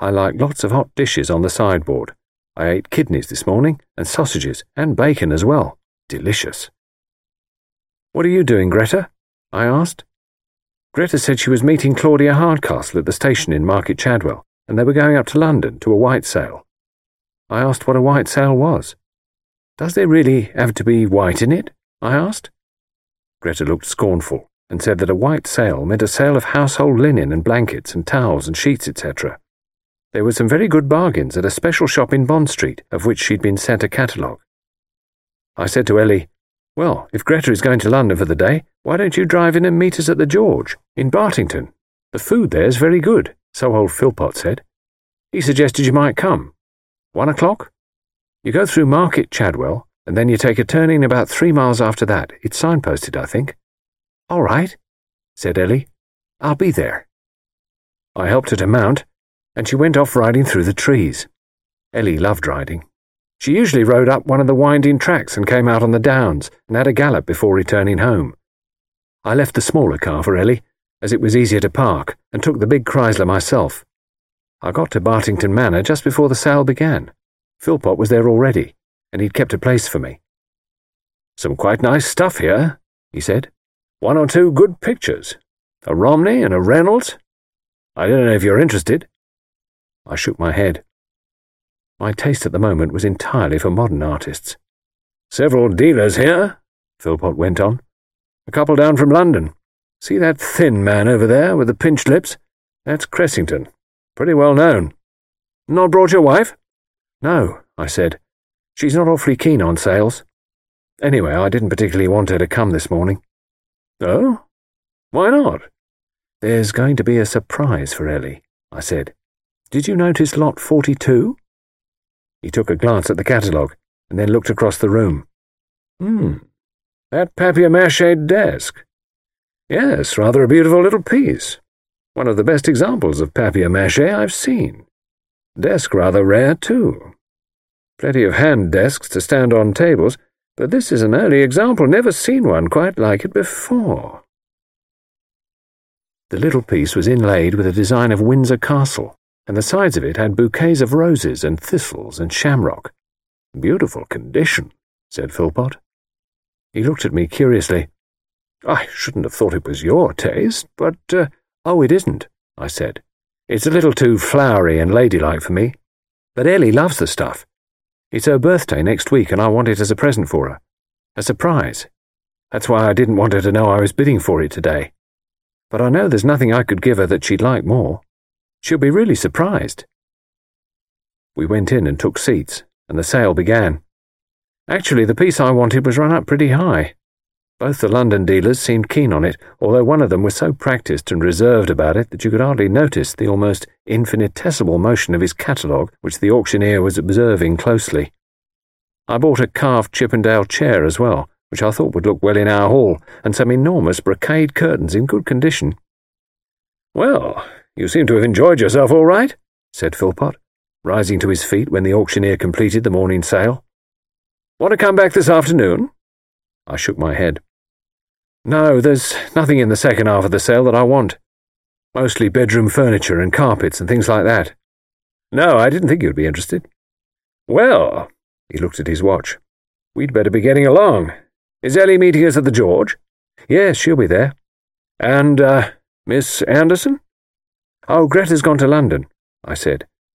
I like lots of hot dishes on the sideboard. I ate kidneys this morning, and sausages, and bacon as well. Delicious. What are you doing, Greta? I asked. Greta said she was meeting Claudia Hardcastle at the station in Market Chadwell, and they were going up to London to a white sale. I asked what a white sale was. Does there really have to be white in it? I asked. Greta looked scornful and said that a white sale meant a sale of household linen and blankets and towels and sheets, etc. There were some very good bargains at a special shop in Bond Street, of which she'd been sent a catalogue. I said to Ellie, Well, if Greta is going to London for the day, why don't you drive in and meet us at the George, in Bartington? The food there's very good, so old Philpot said. He suggested you might come. One o'clock? You go through Market Chadwell, and then you take a turning about three miles after that. It's signposted, I think. All right, said Ellie. I'll be there. I helped her to mount, and she went off riding through the trees. Ellie loved riding. She usually rode up one of the winding tracks and came out on the downs and had a gallop before returning home. I left the smaller car for Ellie, as it was easier to park, and took the big Chrysler myself. I got to Bartington Manor just before the sale began. Philpot was there already, and he'd kept a place for me. Some quite nice stuff here, he said. One or two good pictures. A Romney and a Reynolds. I don't know if you're interested. I shook my head. My taste at the moment was entirely for modern artists. Several dealers here, Philpot went on. A couple down from London. See that thin man over there with the pinched lips? That's Cressington. Pretty well known. Not brought your wife? No, I said. She's not awfully keen on sales. Anyway, I didn't particularly want her to come this morning. Oh? Why not? There's going to be a surprise for Ellie, I said. Did you notice lot 42? He took a glance at the catalogue and then looked across the room. Hmm, that papier-mâché desk. Yes, rather a beautiful little piece. One of the best examples of papier-mâché I've seen. Desk rather rare, too. Plenty of hand desks to stand on tables, but this is an early example, never seen one quite like it before. The little piece was inlaid with a design of Windsor Castle, and the sides of it had bouquets of roses and thistles and shamrock. Beautiful condition, said Philpot. He looked at me curiously. I shouldn't have thought it was your taste, but, uh, oh, it isn't, I said. It's a little too flowery and ladylike for me. But Ellie loves the stuff. It's her birthday next week, and I want it as a present for her. A surprise. That's why I didn't want her to know I was bidding for it today. But I know there's nothing I could give her that she'd like more. She'll be really surprised. We went in and took seats, and the sale began. Actually, the piece I wanted was run up pretty high. Both the London dealers seemed keen on it, although one of them was so practised and reserved about it that you could hardly notice the almost infinitesimal motion of his catalogue, which the auctioneer was observing closely. I bought a carved Chippendale chair as well, which I thought would look well in our hall, and some enormous brocade curtains in good condition. Well, you seem to have enjoyed yourself all right, said Philpot, rising to his feet when the auctioneer completed the morning sale. Want to come back this afternoon? I shook my head. No, there's nothing in the second half of the sale that I want. Mostly bedroom furniture and carpets and things like that. No, I didn't think you'd be interested. Well, he looked at his watch. We'd better be getting along. Is Ellie meeting us at the George? Yes, she'll be there. And, uh, Miss Anderson? Oh, Greta's gone to London, I said.